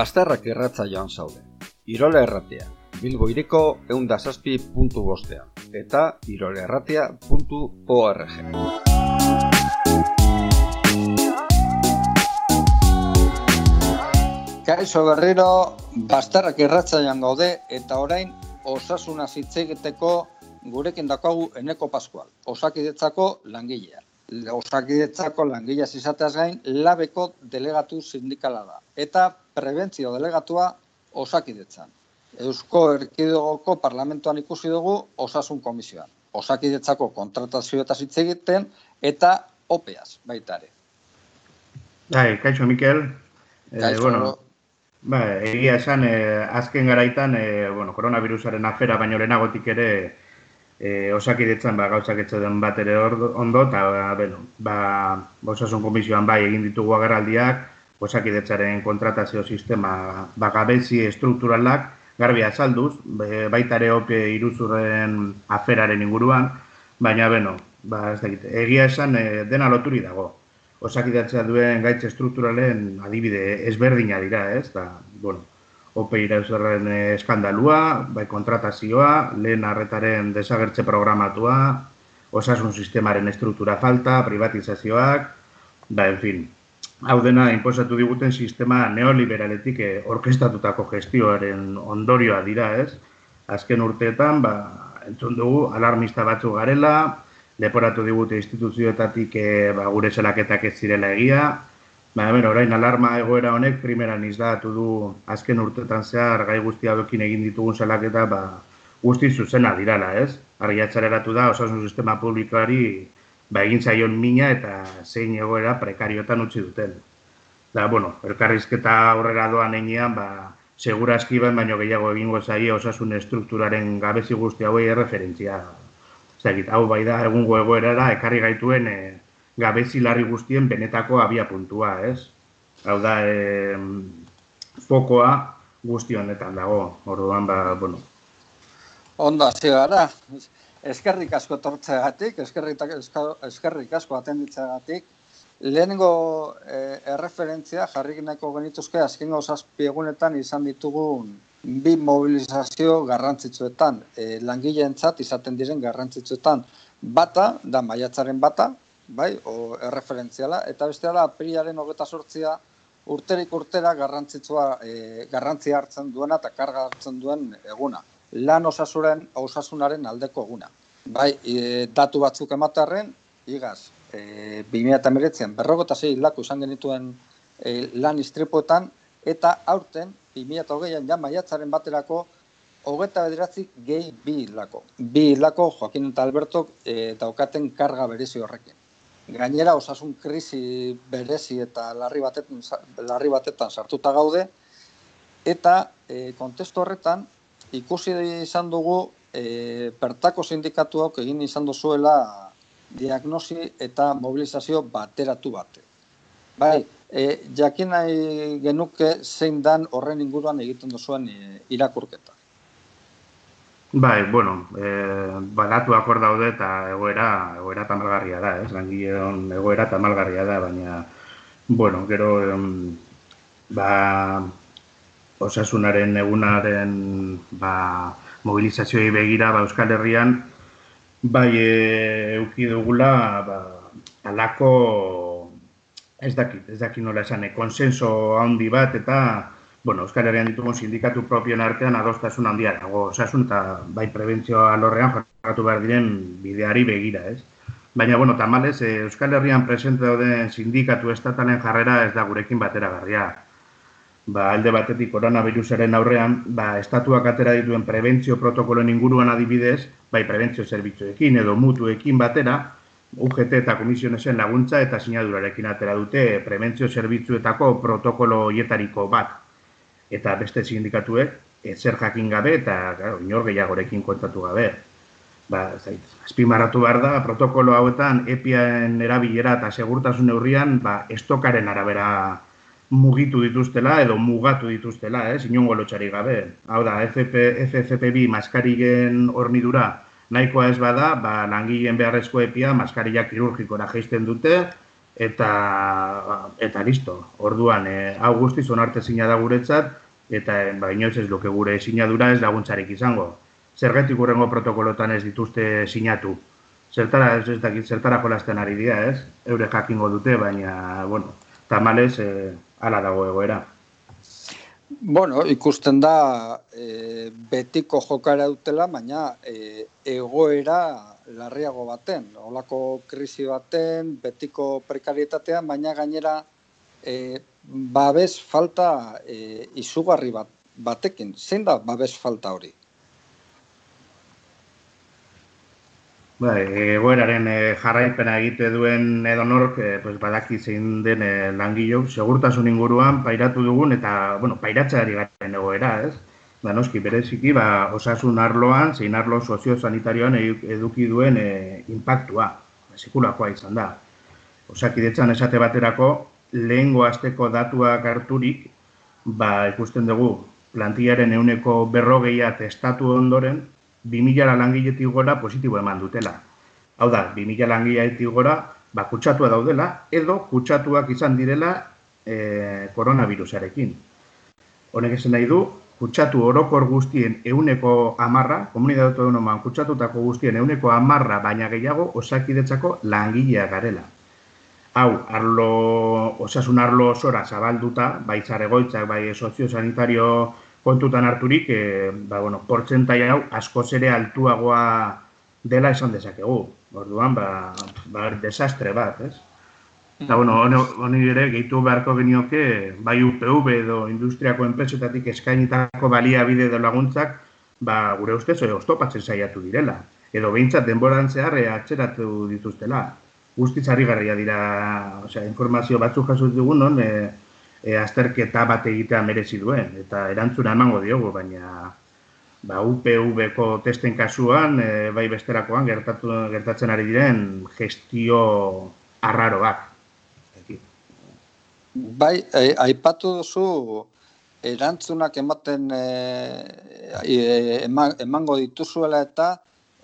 Basterrak irratza joan zaude. Irola erratia. Bilbo iriko eundazazpi puntu bostean. Eta irolerratia.org. Kaixo berriro, Basterrak irratza joan gaude eta orain osasuna zitzegiteko gurekin dakagu eneko paskual. Osakidetzako langilea osakidetzako langilea izateaz gain, labeko delegatu sindikala da. Eta prebentzio delegatua osakidetzan. Eusko Erkidegoko parlamentoan ikusi dugu osasun komisioan. Osakidetzako kontratazio eta hitz egiten eta opeaz baita ere. Bai, kaixo Mikel. Eh, bueno, ba, egia esan eh, azken garaitan eh, bueno, koronavirusaren afera baino lehenagotik ere e, osakidetzan ba, gauzak den bat ere ondo, eta bueno, ba, osasun komisioan bai egin ditugu agarraldiak, osakidetzaren kontratazio sistema ba, gabezi estrukturalak, garbi azalduz, baita ere ope iruzurren aferaren inguruan, baina, bueno, ba, ez dakit, egia esan e, dena loturi dago. Osakidetzea duen gaitz estrukturalen adibide ezberdina dira, ez? Da, bueno, OPE irauzerren eskandalua, bai kontratazioa, lehen arretaren desagertze programatua, osasun sistemaren estruktura falta, privatizazioak, ba, en fin. Hau dena, inposatu diguten sistema neoliberaletik eh, orkestatutako gestioaren ondorioa dira, ez? Azken urteetan, ba, entzun dugu, alarmista batzu garela, leporatu digute instituzioetatik eh, ba, gure zelaketak ez zirela egia, Baina, ben, orain alarma egoera honek primeran izdatu du azken urtetan zehar gai guztia dokin egin ditugun salaketa ba, guzti zuzena dirala, ez? Argiatxareratu da osasun sistema publikoari ba, egin zaion mina eta zein egoera prekariotan utzi duten. Da, bueno, elkarrizketa aurrera doan enean, ba, segura eskiban baino gehiago egingo zaie osasun estrukturaren gabezi guzti hauei erreferentzia. Zagit, hau bai da, egungo egoerara, ekarri gaituen e, gabezi larri guztien benetako abia puntua, ez? Hau da, e, fokoa guzti honetan dago, orduan, ba, bueno. Onda, zi gara, eskerrik asko tortzeagatik, eskerrik, eskerrik asko atenditzeagatik, lehenengo e, erreferentzia jarrik nahiko genituzke zazpi egunetan izan ditugun bi mobilizazio garrantzitsuetan, e, langileentzat izaten diren garrantzitsuetan, bata, da maiatzaren bata, bai, o erreferentziala, eta beste da, aprilaren hogeta sortzia, urterik urtera garrantzitsua, e, garrantzia hartzen duena eta karga hartzen duen eguna. Lan osasuren, osasunaren aldeko eguna. Bai, e, datu batzuk ematarren, igaz, e, 2008an, berrogota zei lako izan genituen e, lan istripuetan, eta aurten, 2008an, ja maiatzaren baterako, hogeta bederatzik gehi bi lako. Bi lako, Joaquin eta Alberto, e, daukaten karga berezi horrekin gainera osasun krisi berezi eta larri batetan, larri batetan sartuta gaude, eta e, kontestu horretan ikusi izan dugu e, pertako sindikatuak egin izan duzuela diagnosi eta mobilizazio bateratu bate. Bai, e, jakin nahi genuke zein dan horren inguruan egiten duzuen e, irakurketa. Bai, bueno, eh, badatu akor daude eta egoera, egoera tamalgarria da, ez? Langileon egoera tamalgarria da, baina, bueno, gero, em, ba, osasunaren egunaren, ba, mobilizazioi begira, ba, Euskal Herrian, bai, e, euki dugula, ba, alako, ez dakit, ez dakit nola esan, e, konsenso handi bat, eta, bueno, Euskal Herrian ditugun sindikatu propioen artean adostasun handia dago, osasun eta bai prebentzioa lorrean jarratu behar diren bideari begira, ez? Baina, bueno, tamales, eh, Euskal Herrian presente dauden sindikatu estatalen jarrera ez da gurekin batera garria. Ba, alde batetik koronavirusaren aurrean, ba, estatuak atera dituen prebentzio protokoloen inguruan adibidez, bai prebentzio zerbitzuekin edo mutuekin batera, UGT eta komisionesen laguntza eta sinadurarekin atera dute prebentzio zerbitzuetako protokolo hietariko bat, eta beste sindikatuek zer jakin gabe eta claro, inor gehiagorekin kontatu gabe. Ba, zait, azpimarratu behar da, protokolo hauetan EPIAen erabilera eta segurtasun neurrian ba, estokaren arabera mugitu dituztela edo mugatu dituztela, eh, inongo lotxari gabe. Hau da, FP, FFP2 maskarigen hornidura nahikoa ez bada, ba, langileen beharrezko EPIA maskarilla kirurgikora geisten dute, eta eta listo. Orduan, e, hau guztiz onarte zina da guretzat, eta ba, inoiz ez luke gure sinadura ez laguntzarik izango. Zergetik urrengo protokolotan ez dituzte sinatu. Zertara, ez, ez dakit, zertara jolasten ari dira, ez? Eure jakingo dute, baina, bueno, tamalez, e, ala dago egoera. Bueno, ikusten da e, betiko jokara dutela, baina e, egoera larriago baten, olako krisi baten, betiko prekarietatean, baina gainera e, babes falta e, izugarri bat, batekin. Zein da babes falta hori? Bai, egoeraren e, jarraipena egite duen edo nork, e, pues badaki zein den e, langilo, segurtasun inguruan pairatu dugun eta, bueno, pairatzeari garen egoera, ez? Ba, noski, bereziki, ba, osasun arloan, zein arlo soziosanitarioan eduki duen e, impactua, sekulakoa izan da. Osakidetzan esate baterako, lehengo azteko datuak harturik, ba, ikusten dugu, plantillaren euneko berrogeia testatu ondoren, 2000 langiletik gora positibo eman dutela. Hau da, 2000 langiletik gora, ba, kutsatua daudela, edo kutsatuak izan direla e, koronavirusarekin. Honek esan nahi du, kutsatu orokor guztien euneko amarra, komunidad autonoman kutsatutako guztien euneko amarra, baina gehiago osakidetzako langilea garela. Hau, arlo, osasun arlo osora zabalduta, bai zaregoitzak, bai sozio-sanitario kontutan harturik, e, ba, bueno, portzentai hau asko zere altuagoa dela esan dezakegu. Orduan, ba, ba desastre bat, ez? Eta, bueno, honi ere, gehitu beharko genioke, bai UPV edo industriako enpresetatik eskainitako balia bide edo laguntzak, ba, gure ustez, oztopatzen saiatu direla. Edo behintzat denboran zehar e, atxeratu dituztela. Guztiz harri garria dira, osea, informazio batzuk jasut dugun, non, e, e, azterketa bat egitea merezi duen eta erantzuna emango diogu baina ba UPV-ko testen kasuan e, bai besterakoan gertatu gertatzen ari diren gestio arraroak. Bai, e, aipatu duzu erantzunak ematen e, e, emango dituzuela eta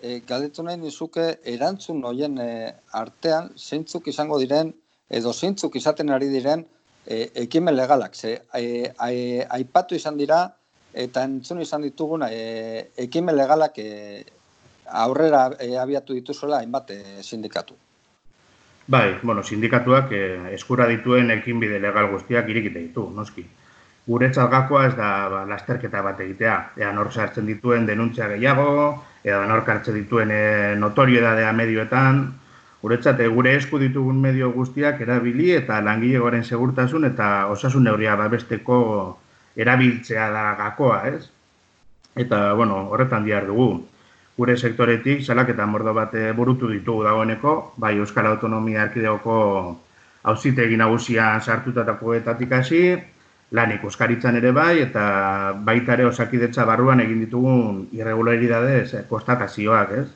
e, galdetu nahi nizuke erantzun hoien e, artean zeintzuk izango diren edo zeintzuk izaten ari diren e, ekimen legalak, ze e, aipatu izan dira eta entzun izan ditugun e, ekimen legalak e, aurrera e, abiatu dituzuela hainbat e, sindikatu. Bai, bueno, sindikatuak e, eskura dituen ekinbide legal guztiak irikite ditu, noski. Gure txalgakoa ez da ba, lasterketa bat egitea. Ea nor sartzen dituen denuntzia gehiago, ea nor hartzen dituen e, notorio medioetan, guretzat eh, gure esku ditugun medio guztiak erabili eta langilegoaren segurtasun eta osasun neurria babesteko erabiltzea da gakoa, ez? Eta, bueno, horretan diar dugu. Gure sektoretik, salak eta mordo bat eh, burutu ditugu dagoeneko, bai Euskal Autonomia Arkideoko hauzitegi nagusian sartutatako etatik hasi, lan ikuskaritzan ere bai, eta baita ere osakidetza barruan egin ditugun irregularidadez, eh, konstatazioak, ez?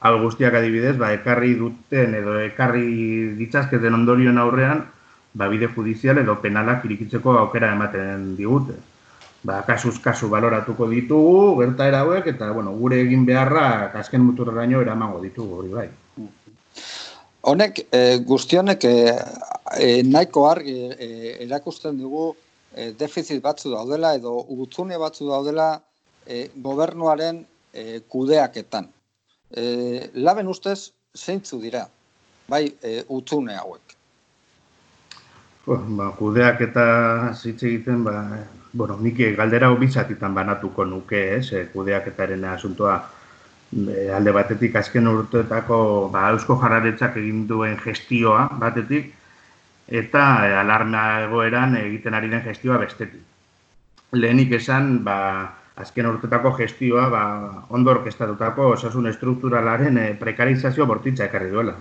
Hau guztiak adibidez, ba, ekarri duten edo ekarri ditzazketen ondorioen aurrean, ba, bide judizial edo penalak irikitzeko aukera ematen digute. Ba, kasuz kasu baloratuko ditugu, gerta hauek, eta bueno, gure egin beharra kasken muturraino eramango ditugu, hori bai. Honek, e, guztionek, e, e, nahiko argi e, erakusten dugu e, defizit batzu daudela edo utzune batzu daudela e, gobernuaren e, kudeaketan e, laben ustez zeintzu dira, bai e, utzune hauek. Ba, kudeak eta zitz egiten, ba, bueno, nik galdera bizatitan banatuko nuke, ez, e, kudeak asuntoa e, alde batetik azken urteetako ba, eusko jarraretzak egin duen gestioa batetik, eta e, alarma egoeran egiten ari den gestioa bestetik. Lehenik esan, ba, azken urtetako gestioa ba, ondo orkestatutako osasun estrukturalaren e, prekarizazio bortitza ekarri duela.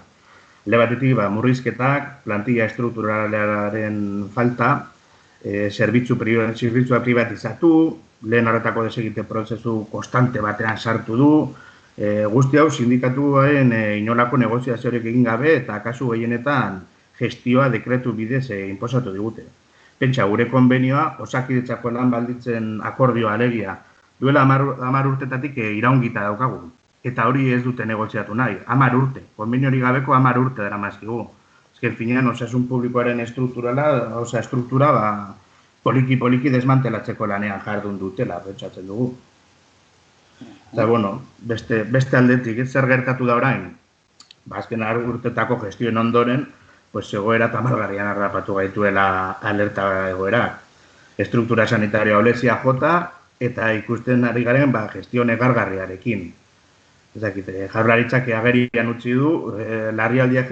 Le batetik, ba, murrizketak, plantilla estrukturalaren falta, e, zerbitzu zerbitzua privatizatu, lehen horretako desegite prozesu konstante batean sartu du, e, guzti hau sindikatuaren e, inolako negoziaziorik egin gabe eta kasu gehienetan gestioa dekretu bidez e, inposatu digute pentsa gure konbenioa osakidetzako lan balditzen akordioa alegia duela amar, urtetatik e, iraungita daukagu. Eta hori ez dute negoziatu nahi, amar urte, konbenio hori gabeko amar urte dara mazkigu. Ezken finean, osasun publikoaren estrukturala, osa estruktura, ba, poliki-poliki desmantelatzeko lanean jardun dutela, betxatzen dugu. Eta, bueno, beste, beste aldetik, zer gertatu da orain, ba, azken urtetako gestioen ondoren, pues, egoera tamalgarrian harrapatu gaituela alerta egoera. Estruktura sanitaria olezia jota, eta ikusten ari garen, ba, gestio negargarriarekin ezakite, eh, jarlaritzak agerian utzi du, e, larrialdiak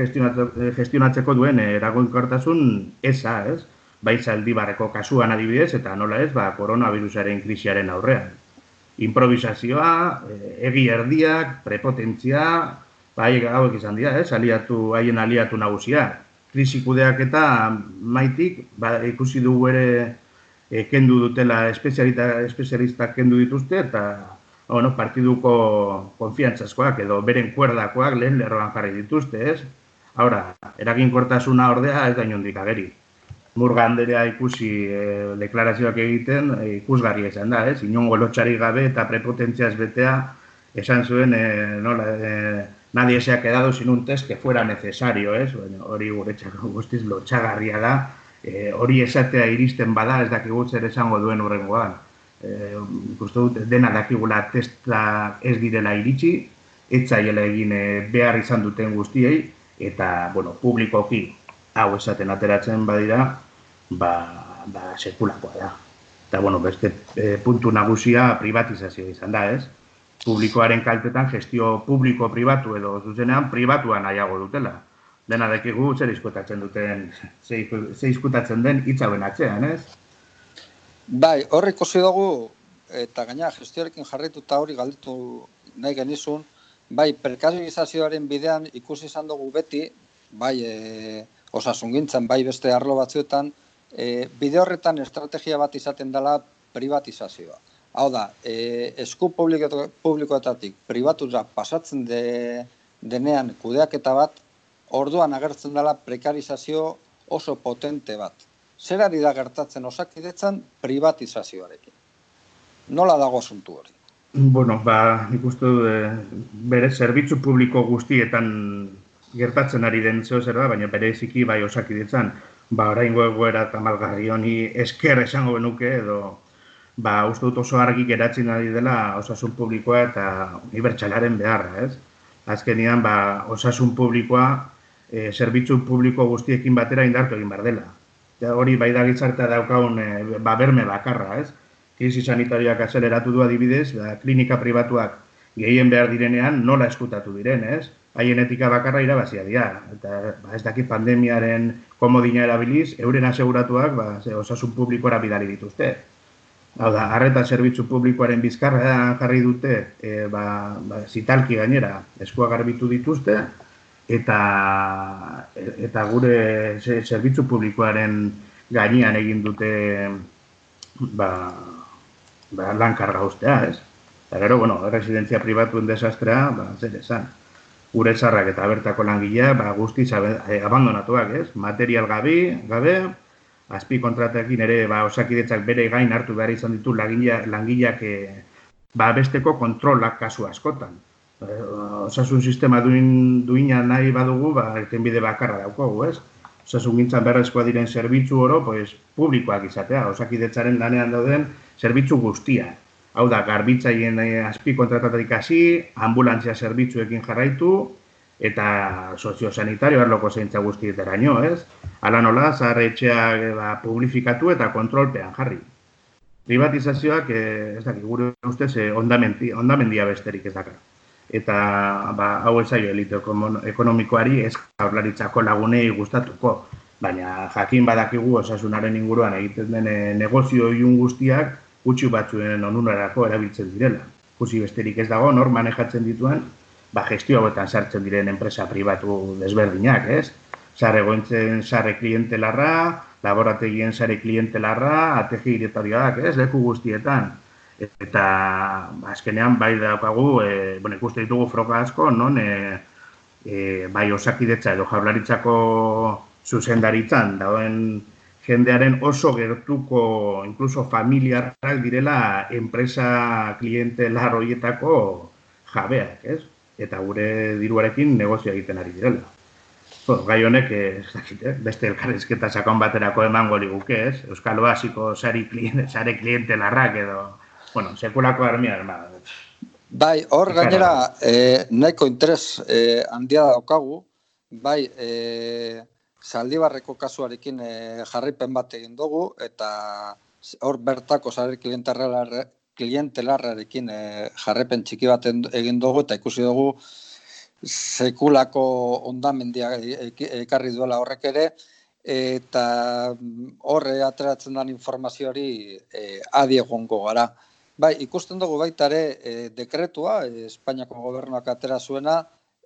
gestionatzeko duen eh, eragoinkortasun esa, ez? Bai zaldibarreko kasuan adibidez, eta nola ez, ba, koronavirusaren krisiaren aurrean. Improvisazioa, egi erdiak, prepotentzia, bai hauek izan dira, ez? Aliatu, haien aliatu nagusia. Krisi kudeak eta maitik, ba, ikusi dugu ere e, kendu dutela espezialistak kendu dituzte, eta bueno, partiduko konfiantzazkoak edo beren kuerdakoak lehen lerroan jarri dituzte, ez? Ahora, eraginkortasuna ordea ez da inondik ageri. Murga handerea ikusi e, deklarazioak egiten e, ikusgarri esan da, ez? Inongo lotxari gabe eta prepotentziaz betea esan zuen, e, nola, e, nadie se ha quedado sin un test que fuera necesario, ez? Bueno, hori guretzako guztiz lotxagarria da, e, hori esatea iristen bada ez dakigut zer esango duen urrengoan eh, dut dena dakigula testa ez direla iritsi, etzaiela egin eh, behar izan duten guztiei, eta, bueno, publikoki hau esaten ateratzen badira, ba, ba sekulakoa da. Eta, bueno, beste e, puntu nagusia privatizazio izan da, ez? Publikoaren kaltetan gestio publiko-pribatu edo zuzenean pribatuan nahiago dutela. Dena dakigu zer izkutatzen duten, zer izkutatzen den hitzauen atzean, ez? Bai, horre ikusi dugu, eta gaina gestioarekin jarritu eta hori galditu nahi genizun, bai, prekarizazioaren bidean ikusi izan dugu beti, bai, e, osasun gintzen, bai beste arlo batzuetan, e, bide horretan estrategia bat izaten dela privatizazioa. Hau da, e, esku publikoetatik privatura pasatzen de, denean kudeaketa bat, orduan agertzen dela prekarizazio oso potente bat zer ari da gertatzen osakidetzan privatizazioarekin. Nola dago asuntu hori? Bueno, ba, ikustu du, e, bere zerbitzu publiko guztietan gertatzen ari den zeo zer da, baina bere eziki bai osakidetzan, ba, orain egoera eta malgarri honi esker esango benuke, edo, ba, uste dut oso argi geratzen ari dela osasun publikoa eta unibertsalaren beharra, ez? Azkenian, ba, osasun publikoa, e, zerbitzu publiko guztiekin batera indartu egin behar dela hori bai da gizartea daukaun e, ba, berme bakarra, ez? Krisi sanitarioak azeleratu du adibidez, da, klinika pribatuak gehien behar direnean nola eskutatu diren, ez? Haien etika bakarra irabazia dira. Eta ba, ez daki pandemiaren komodina erabiliz, euren aseguratuak ba, ze, osasun publikora bidali dituzte. Hau da, arreta zerbitzu publikoaren bizkarra jarri dute, e, ba, ba, zitalki gainera, eskua garbitu dituzte, eta eta gure zerbitzu publikoaren gainean egin dute ba, ba lan karga ustea, ez? Eta gero, bueno, residentzia pribatuen desastrea, ba, zer esan. Gure zarrak eta bertako langilea, ba, guztiz abandonatuak, ez? Material gabi, gabe, azpi kontratekin ere, ba, osakidetzak bere gain hartu behar izan ditu langileak eh, ba, besteko kontrolak kasu askotan. Eh, osasun sistema duin, duina nahi badugu, ba, bide bakarra daukogu, ez? Osasun gintzan berrezkoa diren zerbitzu oro, pues, publikoak izatea, osakidetzaren lanean dauden zerbitzu guztia. Hau da, garbitzaien eh, azpi kontratatarik hasi, ambulantzia zerbitzuekin jarraitu, eta soziosanitario erloko zeintza guztietara nio, ez? Hala nola, zaharre etxeak ba, publifikatu eta kontrolpean jarri. Privatizazioak, eh, ez dakik, gure ustez, eh, ondamendia besterik ez dakar eta ba, hau ezaio elite ekonomikoari ez jaurlaritzako lagunei gustatuko. Baina jakin badakigu osasunaren inguruan egiten den eh, negozio iun guztiak gutxi batzuen onunarako erabiltzen direla. Kusi besterik ez dago, nor manejatzen dituen, ba, gestio hauetan sartzen diren enpresa pribatu desberdinak, ez? Sarre gointzen sarre klientelarra, laborategien sarre klientelarra, ategi iretarioak, ez? Leku guztietan eta azkenean bai daukagu, e, bueno, ikuste ditugu froga asko, non e, e, bai osakidetza edo jaurlaritzako zuzendaritzan dauen jendearen oso gertuko, incluso familiarrak direla enpresa kliente larroietako jabeak, ez? Eta gure diruarekin negozio egiten ari direla. Bo, gai honek, ez dakit, eh? beste elkarrizketa sakon baterako emango liguke, ez? Euskal Basiko sari klien, sare kliente larrak edo, bueno, sekulako armia, erma. Bai, hor gainera, eh, nahiko interes eh, handia daukagu, bai, eh, Zaldibarreko kasuarekin eh, jarripen bat egin dugu, eta hor bertako sare klientelarrarekin eh, jarripen txiki bat egin dugu, eta ikusi dugu, sekulako ondamendia ekarri duela horrek ere, eta horre ateratzen den informazio hori e, adiegongo gara. Bai, ikusten dugu baita ere e, dekretua, e, Espainiako gobernuak atera zuena,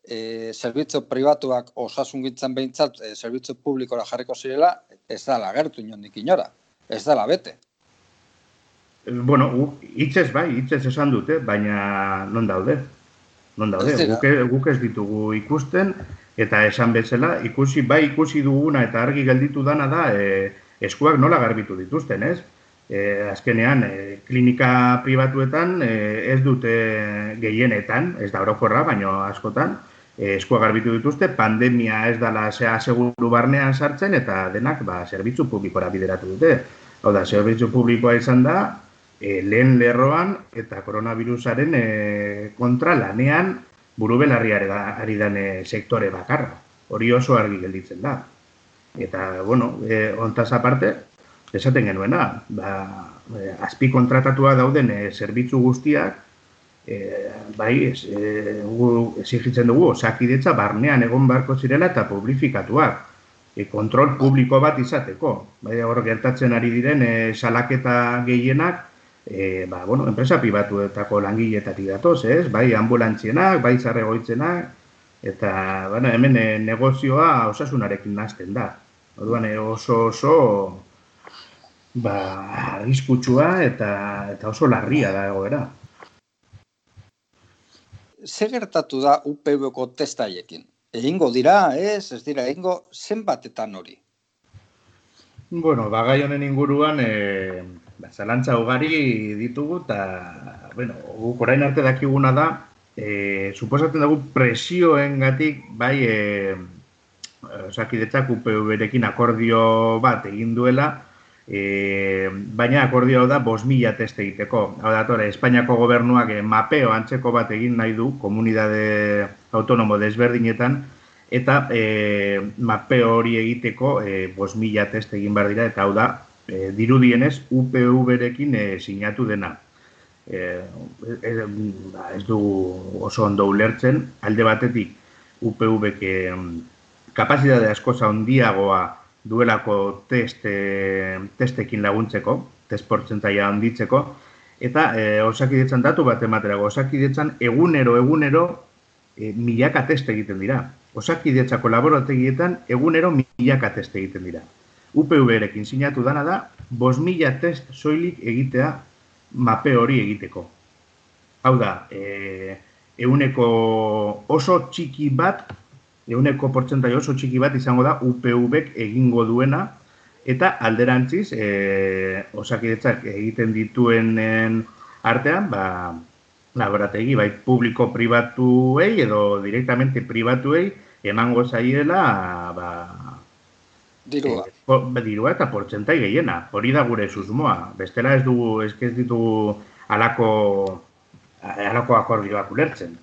e, zerbitzu pribatuak osasun gintzen behintzat, e, zerbitzu publikora jarriko zirela, ez da lagertu inondik inora, ez da bete. Bueno, hitzez bai, hitzez esan dute, baina non daude? non daude, guk, guk ez ditugu ikusten, eta esan bezala, ikusi, bai ikusi duguna eta argi gelditu dana da, e, eskuak nola garbitu dituzten, ez? E, azkenean, e, klinika pribatuetan e, ez dute gehienetan, ez da orokorra, baino askotan, e, eskuak garbitu dituzte, pandemia ez dala zea seguru barnean sartzen, eta denak, ba, zerbitzu publikora bideratu dute. Hau da, zerbitzu publikoa izan da, e, lehen lerroan eta koronavirusaren e, kontra lanean buru belarriare da, ari dane sektore bakarra. Hori oso argi gelditzen da. Eta, bueno, e, ontaz aparte, esaten genuena, ba, e, azpi kontratatua dauden zerbitzu guztiak, e, bai, ez, e, exigitzen dugu, osakidetza barnean egon barko zirela eta publifikatuak. Kontrol publiko bat izateko. Bai, hor gertatzen ari diren e, salaketa gehienak, e, ba, bueno, enpresa pribatuetako langileetatik datoz, ez? Bai ambulantzienak, bai zarregoitzenak, eta bueno, hemen e, negozioa osasunarekin nazten da. Orduan e, oso oso ba, izkutsua eta, eta oso larria da egoera. Ze gertatu da UPV-ko testaiekin? Egingo dira, ez, ez dira, egingo zenbatetan hori? Bueno, bagai honen inguruan, e, ba, zalantza ugari ditugu, eta, bueno, guk orain arte dakiguna da, e, suposatzen dugu presioen gatik, bai, e, osakidetzak UPV-rekin akordio bat egin duela, e, baina akordio da bos mila teste egiteko. Hau da, tore, Espainiako gobernuak mapeo antzeko bat egin nahi du, komunidade autonomo desberdinetan, eta e, mapeo hori egiteko e, bos mila teste egin behar dira, eta hau da, e, dirudienez UPV-rekin e, sinatu dena. E, e, ba, ez du oso ondo ulertzen, alde batetik UPV-ek e, kapazidade asko handiagoa duelako teste, testekin laguntzeko, test portzentaia handitzeko, eta e, osakidetzan datu bat ematerago, osakidetzan egunero, egunero, e, milaka teste egiten dira. Osakidetzako laborategietan egunero milaka teste egiten dira. UPV-rekin sinatu dana da, bos mila test soilik egitea mape hori egiteko. Hau da, e, euneko oso txiki bat, euneko portzentai oso txiki bat izango da UPV-ek egingo duena, eta alderantziz, e, osakidetzak egiten dituenen artean, ba, laborategi, bai publiko-pribatuei edo direktamente pribatuei, emango zaiela, ba, Dirua. E, dirua eta portzentai gehiena. Hori da gure susmoa. Bestela ez dugu, ez ez ditugu alako, alako akordioak ulertzen.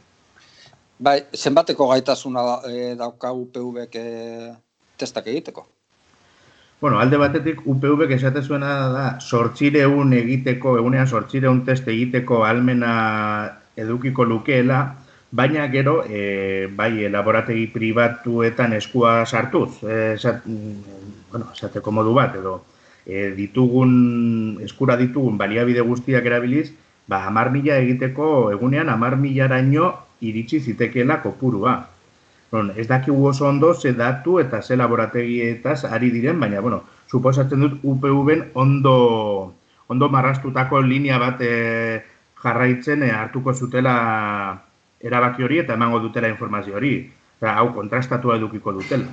Bai, zenbateko gaitasuna e, dauka UPV e, testak egiteko? Bueno, alde batetik UPV esate zuena da sortzireun egiteko, egunean sortzireun test egiteko almena edukiko lukeela, baina gero e, bai laborategi pribatuetan eskua sartuz, e, esat, mm, bueno, esateko modu bat edo e, ditugun eskura ditugun baliabide guztiak erabiliz, ba 10.000 egiteko egunean 10.000raino iritsi zitekeela kopurua. Bon, ez dakigu oso ondo ze datu eta ze laborategietaz ari diren, baina bueno, suposatzen dut UPV-en ondo ondo marrastutako linea bat e, jarraitzen e, hartuko zutela erabaki hori eta emango dutela informazio hori. Eta hau kontrastatua edukiko dutela.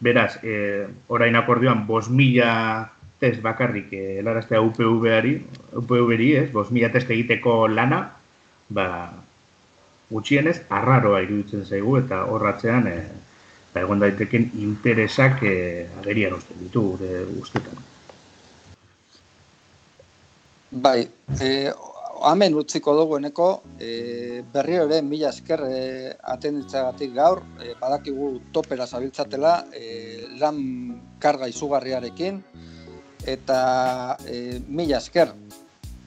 Beraz, e, orain akordioan, bos mila test bakarrik e, helaraztea UPV-ari, UPV-ri, ez, bos mila test egiteko lana, ba, gutxienez, arraroa iruditzen zaigu eta horratzean, e, eta egon daiteken interesak e, agerian uste ditu gure ustetan. Bai, e, hemen utziko dugueneko e, berri ere mila esker e, atenditzagatik gaur, e, badakigu topera zabiltzatela e, lan karga izugarriarekin, eta e, mila esker,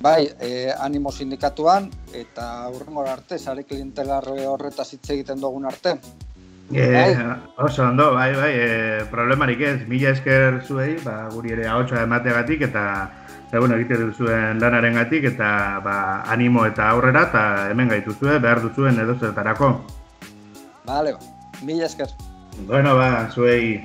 bai, e, animo sindikatuan, eta urrengor arte, zare klientelar horretaz hitz egiten dugun arte. E, bai. Oso ondo, bai, bai, e, problemarik ez, mila esker zuei, ba, guri ere ahotsa emategatik, eta eta bueno, egite duzuen lanaren gatik, eta ba, animo eta aurrera, eta hemen gaitu zuen, behar duzuen edo zertarako. Vale, mila esker. Bueno, ba, zuei.